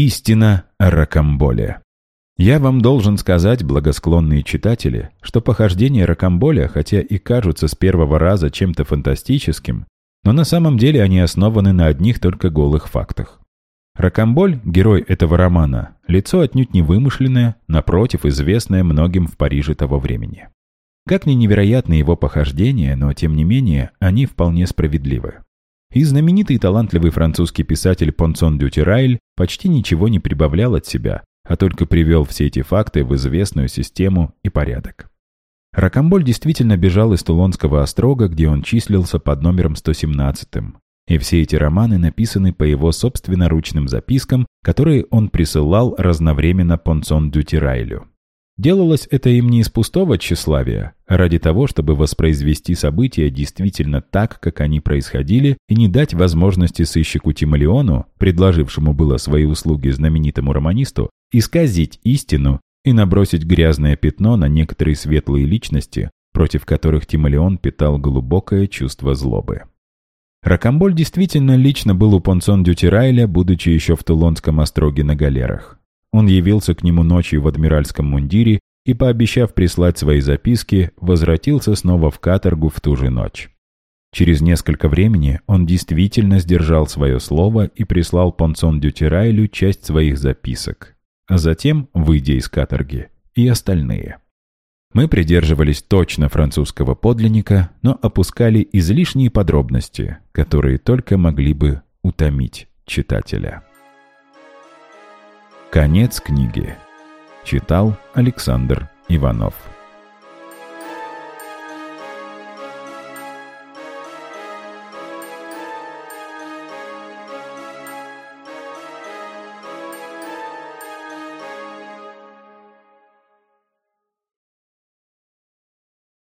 Истина о Ракамболе. Я вам должен сказать, благосклонные читатели, что похождения Ракамболя, хотя и кажутся с первого раза чем-то фантастическим, но на самом деле они основаны на одних только голых фактах. Ракамболь, герой этого романа, лицо отнюдь не вымышленное, напротив, известное многим в Париже того времени. Как ни невероятны его похождения, но тем не менее они вполне справедливы. И знаменитый и талантливый французский писатель Понсон Дютирайль почти ничего не прибавлял от себя, а только привел все эти факты в известную систему и порядок. Ракамболь действительно бежал из Тулонского острога, где он числился под номером 117 и все эти романы написаны по его собственноручным запискам, которые он присылал разновременно Понсон Дютирайлю. Делалось это им не из пустого тщеславия, а ради того, чтобы воспроизвести события действительно так, как они происходили, и не дать возможности сыщику Тималиону, предложившему было свои услуги знаменитому романисту, исказить истину и набросить грязное пятно на некоторые светлые личности, против которых Тималион питал глубокое чувство злобы. Ракамболь действительно лично был у Понсон Дютирайля, будучи еще в Тулонском остроге на галерах. Он явился к нему ночью в адмиральском мундире и, пообещав прислать свои записки, возвратился снова в каторгу в ту же ночь. Через несколько времени он действительно сдержал свое слово и прислал Понсон Дютирайлю часть своих записок, а затем, выйдя из каторги, и остальные. Мы придерживались точно французского подлинника, но опускали излишние подробности, которые только могли бы утомить читателя. Конец книги. Читал Александр Иванов.